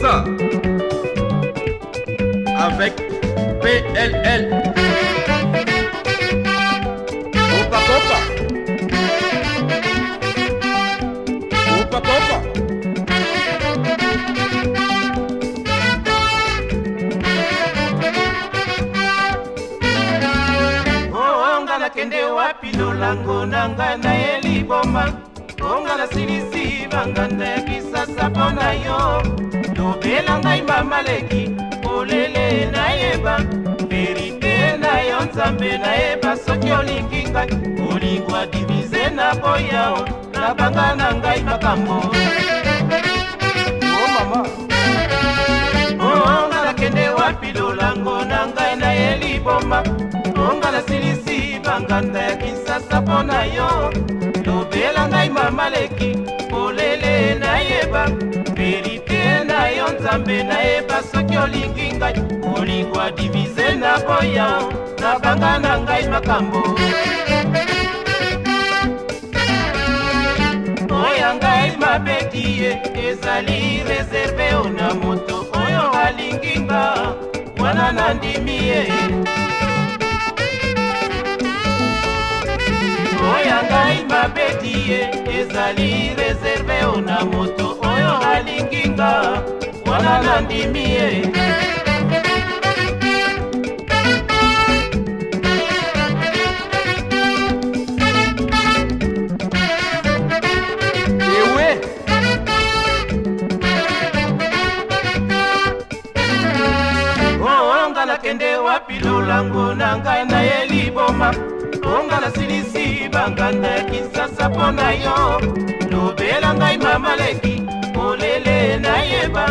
danse avec PLL. Opa popa. Opa popa. Oh, nakende wapi lolango na ngai nayeli boma ongala silisi banganda ya kisasa mpo na yo lobela ngai bamaleki polele nayeba verite na yo nzambe nayeba soki olingi ngai olingwa divize na boyao na banga na ngai makambo oh, nakende wapi lolango na ngai nayeli boma ongala silisi banganda ya kinsasa mpo na yo maleki polele nayeba verite na yo nzambe nayeba soki olingi ngai olingwa divize na boyao nabanga na ngai makambo oya ngai mabeti ye ezali reserve ona moto oyo alingi nga wana nandimi ye oya ngai mabeti ye nali reserve una moto oyo alinginga wana nandimie oh, oh, kende wapi lolango na ngai nayeli bonga nasilisi banganda ya kisasa mpo na yo lobela ngai mamaleki molele nayeba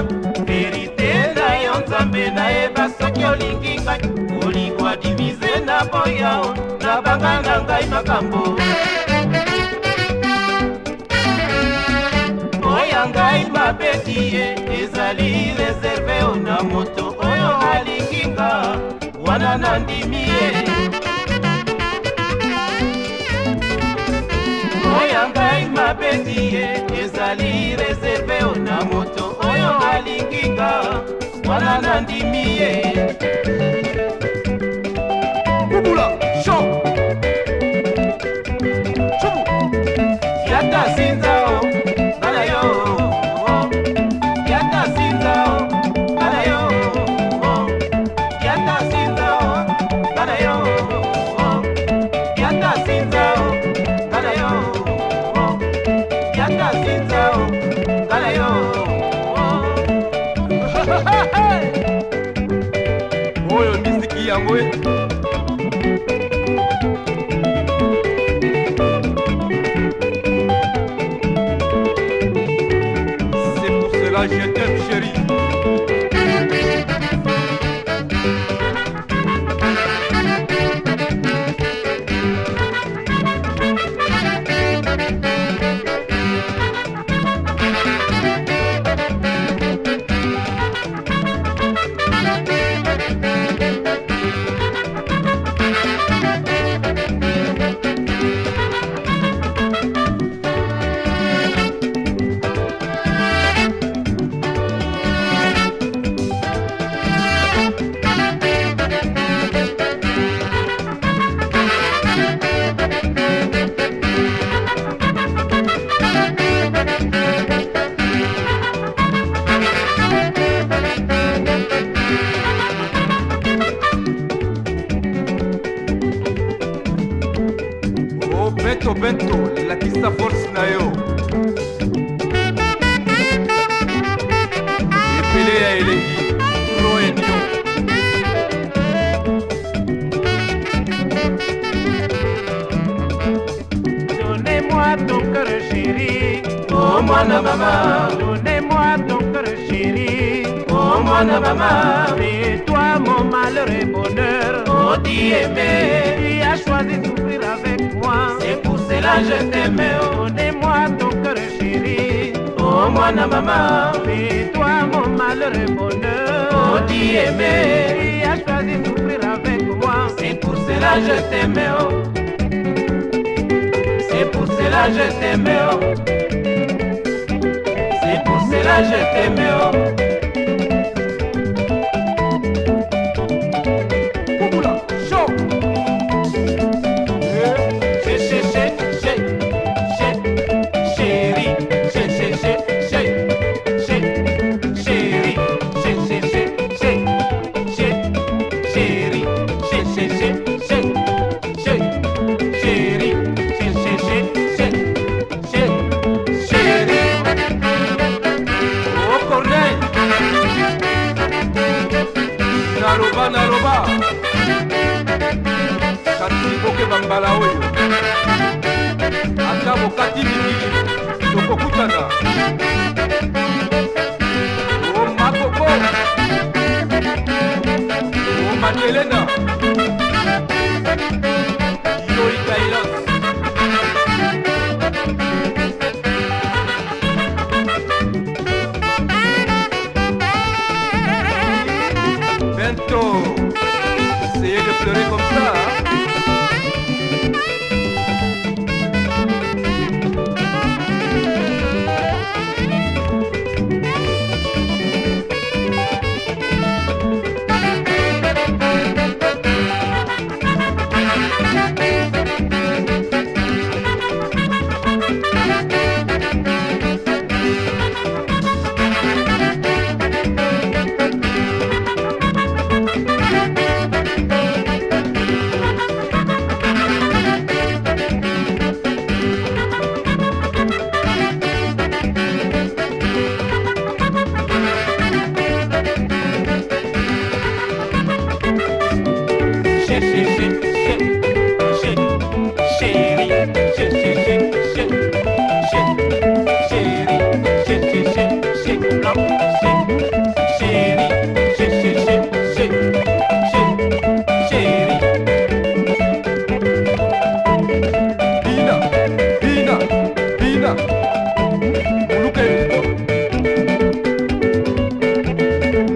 verite na yo nzambe nayeba soki olingi ngai olingwa divize na boyao na banga na ngai makambo oya ngai mabeti ye ezali reserve na moto oyo alingi nga wana nandimi ye soki ye ezali reserve na moto oyo alinginga wana nandimi ye c'est pour cela je t'aime chérie bento bento lakisa force na yo ebele ya elengi tro Donnez-moi ton cœur chéri, oh mama. Donnez-moi ton cœur chéri, oh mama. Et toi mon malheur et bonheur, oh tu aimé, tu as choisi souffrir je t'aime, donnez-moi ton cœur chéri. Oh moi, maman, fais toi mon malheur et bonheur. Oh tu aimé, tu as choisi souffrir avec moi. C'est pour cela que je t'aime. Oh. C'est pour cela que je t'aime. Oh. C'est pour cela que je t'aime. Oh. mbala oyo ata bokati mikili tokokutana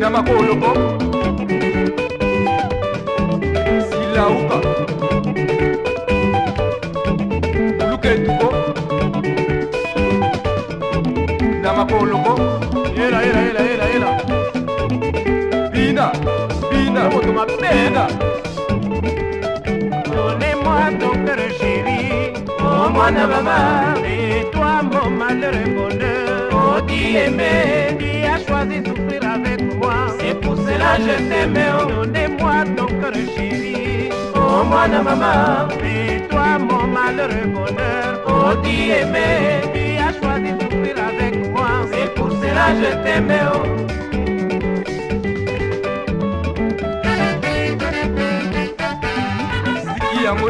na makoloko oh. silauka luka etuko oh. na makoloko oh. yela yela yela yela yela bina bina moto mabena Donnez-moi ton cœur chéri, oh mon maman, et toi mon malheur et bonheur, oh qui aimait, qui a choisi souffrir je t'aime, oh, donnez-moi ton cœur chéri. Oh, moi, non, maman, puis toi mon malheureux bonheur. Oh, tu aimé, tu as choisi de souffrir avec moi. C'est pour cela que je t'aime, oh. Amour